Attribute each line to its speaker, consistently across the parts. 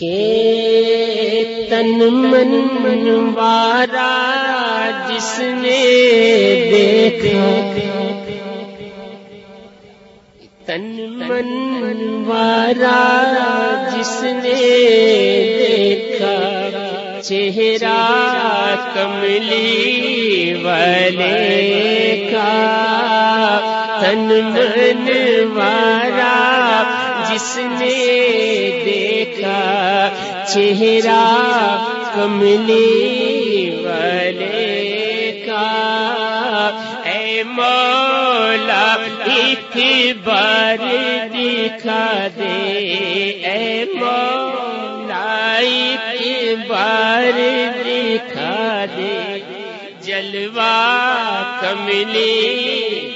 Speaker 1: کہ تن من منوارا جس نے دیکھا۔ تن من منوارا جس نے دیکھا۔ چہرہ کملی والے کا۔ تن من وارا جس نے دیکھا چہرہ کملی والے کا۔ اے مولا، ایک بار دکھا دے۔ اے مولا، ایک بار دکھا دے۔ جلوا کملی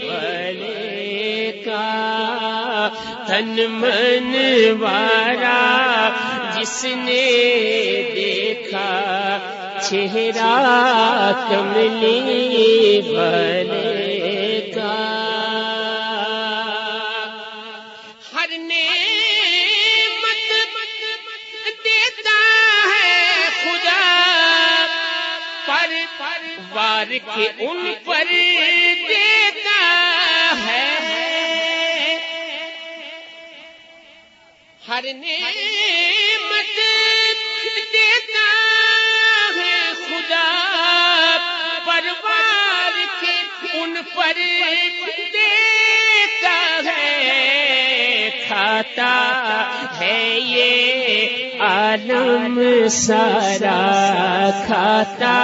Speaker 1: والے تن من وارا، جس نے دیکھا، چہرہ کملی بنے کا ہر نے دیتا ہے خدا پر وار کے ان پر ہر نے پر دیتا ہے کھاتا ہے یہ عالم سارا کھاتا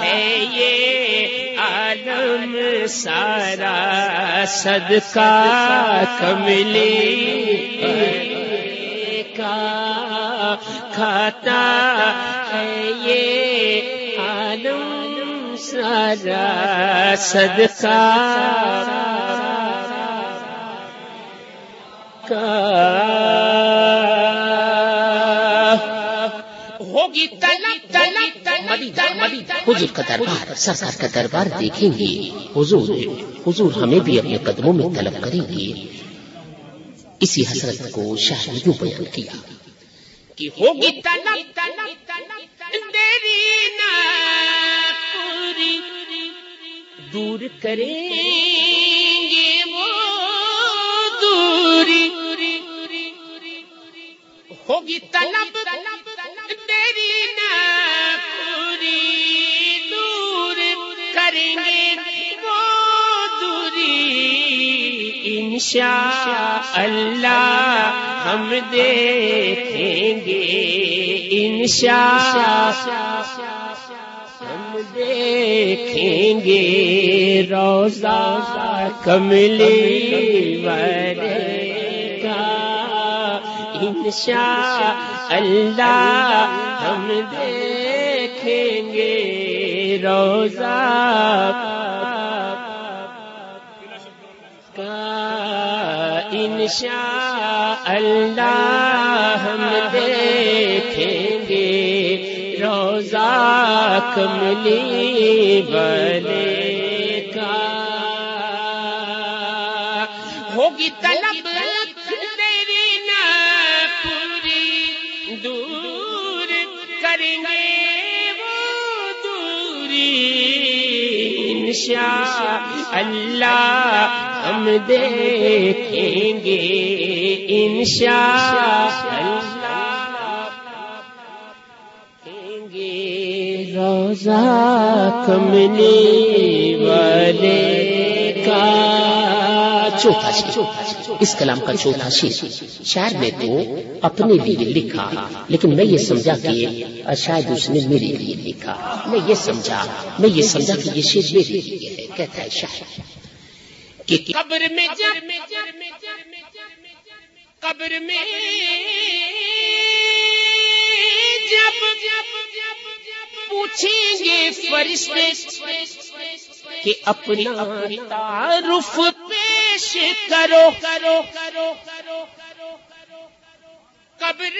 Speaker 1: ہے یہ عالم سارا صدقہ کملی کا کھاتا ہے یہ عالم سارا صدقہ ہوگی
Speaker 2: حضور کا دربار سرکار کا دربار دیکھیں گے۔ حضور حضور ہمیں بھی اپنے قدموں میں طلب کریں گے۔ اسی حسرت کو شاہ نے یوں بیان کیا
Speaker 1: کہ ہوگی طلب تیری دور کریں گے وہ دوری۔ ہوگی طلب انشاء اللہ ہم دیکھیں گے، انشاء دیکھیں گے۔ روزہ کملی ورے کا انشاء اللہ ہم دیکھیں گے۔ روزہ انشاء اللہ ہم دیکھیں گے روزہ کملی بنے کا ہوگی تل انشاء اللہ ہم دیکھیں گے انشاء اللہ گے۔ روزہ کملی والے کا
Speaker 2: چوتھا شیر۔ اس کلام کا چوتھا شیر۔ شاید میں تو اپنے لیے لکھا، لیکن میں یہ سمجھا کہ شاید اس نے میرے لیے لکھا۔ میں یہ سمجھا، میں یہ سمجھا کہ یہ شیر میرے لیے ہے۔ کہتا ہے شاید
Speaker 1: کہ قبر میں قبر میں جب پوچھیں گے فرشتے کہ اپنا تعارف پیش کرو۔ کرو کرو کرو قبر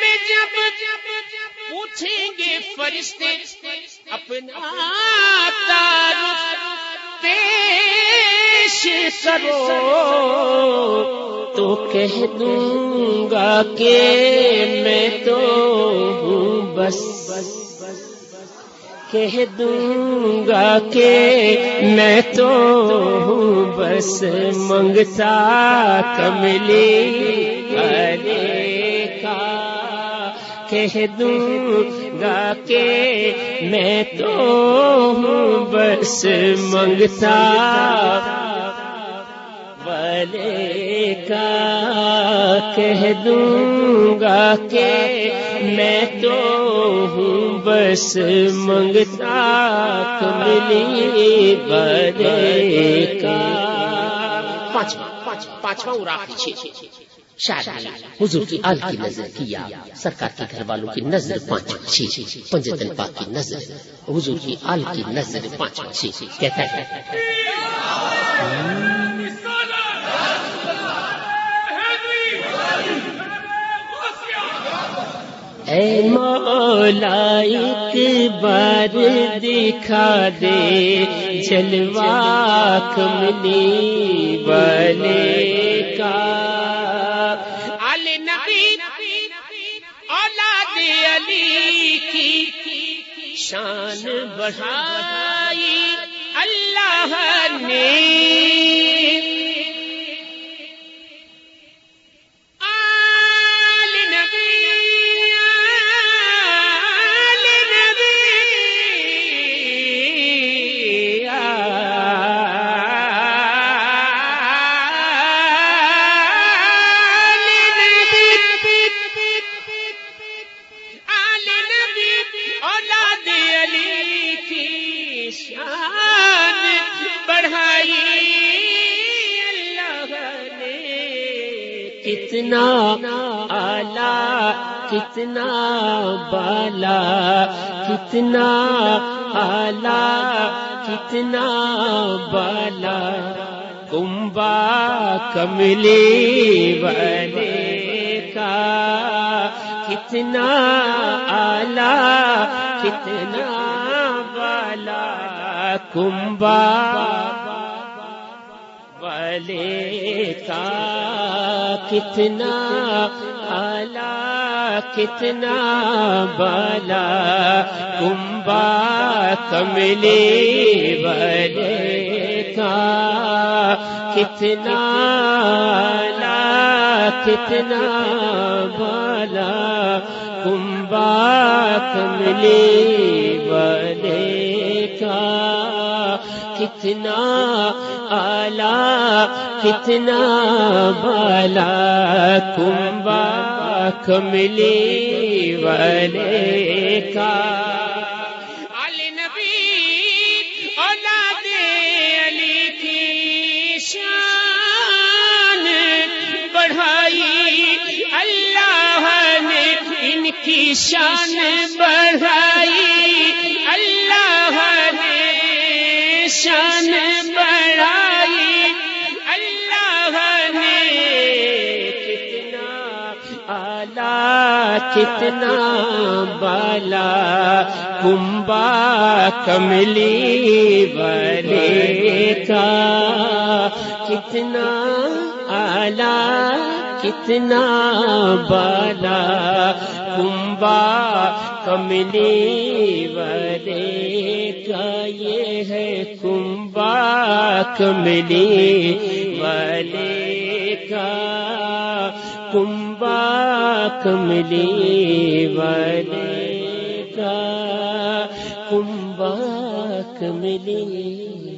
Speaker 1: میں جب جب پوچھیں گے فرشتے، اپنا تعارف پیش کرو۔ تو کہہ دوں گا کہ میں تو ہوں بس۔ کہہ دوں گا کہ میں تو ہوں بس منگتا کملی ارے کا۔ کہہ دوں گا کہ میں تو ہوں بس منگتا والے کا کہہ دوں گا کہ میں تو ہوں بس منگتا کملی بلے کا۔
Speaker 2: پانچواں پانچواں شاید حضور کی آل کی نظر کیا سرکار کے گھر والوں کی نظر پانچواں چھ پنجتن پاک کی نظر، حضور کی آل کی نظر پانچواں چھ کہتا ہے۔
Speaker 1: اے مولا، ایک بار دکھا دے جلوا کملی والے کا۔ عل نبی، اولاد علی کی شان بڑھائی، اللہ نے کتنا آلہ، کتنا بالا، کتنا آلہ کتنا بالا۔ کمبا کملی والے کا کتنا آلہ، کتنا بالا۔ کمبا والے کا کتنا آلہ، کتنا بالا کمبا کملی والے کا کتنا آلہ، کتنا بالا کمبا کملی والے کا کتنا آلہ، کتنا بالا کمبا کملی والے کا۔ علی نبی، اولاد علی کی شان بڑھائی۔ اللہ نے ان کی شان بڑھائی۔ کتنا بالا کمبا کملی والے کا۔ کتنا آلہ کتنا بالا کمبا کملی والے کا یہ ہے کمبا کملی والے کا کمبا کملی والے کا کمبا کملی